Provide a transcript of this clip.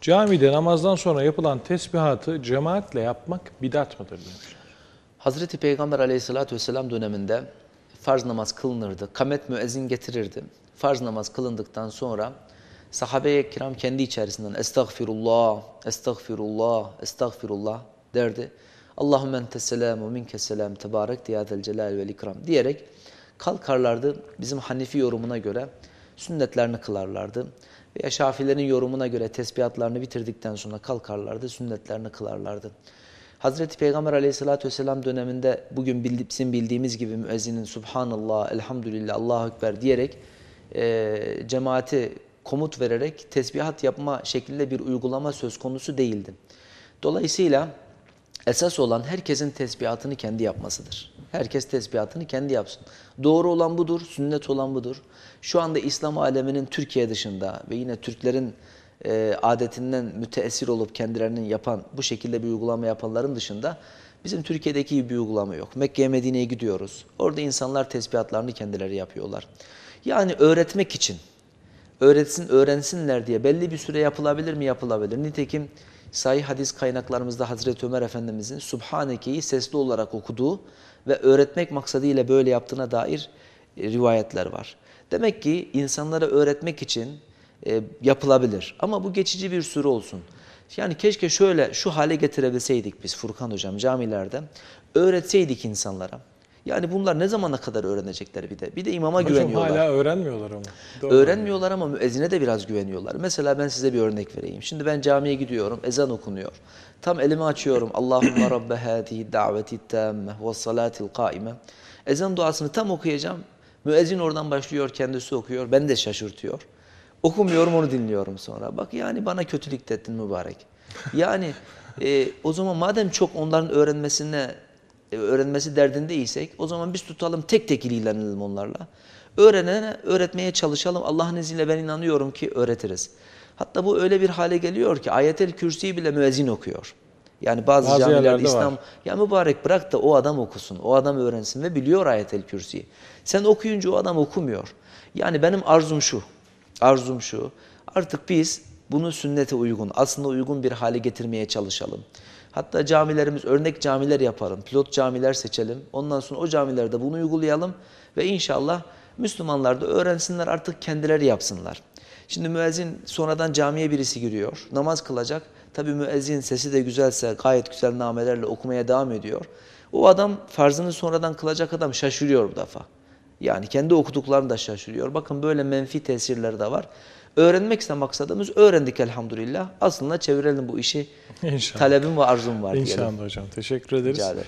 Camide namazdan sonra yapılan tesbihatı cemaatle yapmak bidat mıdır demişler. Hazreti Peygamber aleyhissalatü vesselam döneminde farz namaz kılınırdı. Kamet müezzin getirirdi. Farz namaz kılındıktan sonra sahabe-i kiram kendi içerisinden estağfirullah, estağfirullah, estağfirullah derdi. Allahümme entes selam ve minkes selam tebarek diyadel celal vel ikram diyerek kalkarlardı. Bizim Hanefi yorumuna göre sünnetlerini kılarlardı. Veya Şafilerin yorumuna göre tesbihatlarını bitirdikten sonra kalkarlardı, sünnetlerini kılarlardı. Hazreti Peygamber aleyhissalatü vesselam döneminde bugün bizim bildiğimiz gibi müezzinin Subhanallah, Elhamdülillah, Allahu Ekber diyerek e, cemaati komut vererek tesbihat yapma şeklinde bir uygulama söz konusu değildi. Dolayısıyla esas olan herkesin tesbihatını kendi yapmasıdır. Herkes tesbihatını kendi yapsın. Doğru olan budur, sünnet olan budur. Şu anda İslam aleminin Türkiye dışında ve yine Türklerin e, adetinden müteessir olup kendilerinin yapan, bu şekilde bir uygulama yapanların dışında bizim Türkiye'deki bir uygulama yok. Mekke'ye Medine'ye gidiyoruz. Orada insanlar tesbihatlarını kendileri yapıyorlar. Yani öğretmek için, öğretsin, öğrensinler diye belli bir süre yapılabilir mi? Yapılabilir. Nitekim sahih hadis kaynaklarımızda Hazreti Ömer Efendimizin Subhaneke'yi sesli olarak okuduğu ve öğretmek maksadıyla böyle yaptığına dair e, rivayetler var. Demek ki insanlara öğretmek için e, yapılabilir. Ama bu geçici bir süre olsun. Yani keşke şöyle şu hale getirebilseydik biz Furkan Hocam camilerde. Öğretseydik insanlara. Yani bunlar ne zamana kadar öğrenecekler bir de. Bir de imama Hocam güveniyorlar. hala öğrenmiyorlar ama. Doğru. Öğrenmiyorlar ama müezzine de biraz güveniyorlar. Mesela ben size bir örnek vereyim. Şimdi ben camiye gidiyorum, ezan okunuyor. Tam elimi açıyorum. Allahümme rabbe hâzihi daveti tâmme ve salatil kaime. Ezan duasını tam okuyacağım. Müezzin oradan başlıyor, kendisi okuyor. Ben de şaşırtıyor. Okumuyorum, onu dinliyorum sonra. Bak yani bana kötülük ettin mübarek. Yani e, o zaman madem çok onların öğrenmesine öğrenmesi derdindeysek o zaman biz tutalım tek tek ilgilenelim onlarla. Öğrenene öğretmeye çalışalım. Allah'ın izniyle ben inanıyorum ki öğretiriz. Hatta bu öyle bir hale geliyor ki ayetel kürsüyü bile müezzin okuyor. Yani bazı, Bazı camilerde İslam var. ya mübarek bırak da o adam okusun. O adam öğrensin ve biliyor ayetel kürsüyü. Sen okuyunca o adam okumuyor. Yani benim arzum şu. Arzum şu. Artık biz bunu sünnete uygun, aslında uygun bir hale getirmeye çalışalım. Hatta camilerimiz örnek camiler yapalım. Pilot camiler seçelim. Ondan sonra o camilerde bunu uygulayalım ve inşallah Müslümanlar da öğrensinler artık kendileri yapsınlar. Şimdi müezzin sonradan camiye birisi giriyor. Namaz kılacak. Tabii müezzin sesi de güzelse gayet güzel namelerle okumaya devam ediyor. O adam farzını sonradan kılacak adam şaşırıyor bu defa. Yani kendi okuduklarını da şaşırıyor. Bakın böyle menfi tesirleri de var. Öğrenmek ise maksadımız öğrendik elhamdülillah. Aslında çevirelim bu işi. İnşallah. Talebim ve arzum var diyelim. İnşallah hocam. Teşekkür ederiz. Rica ederim.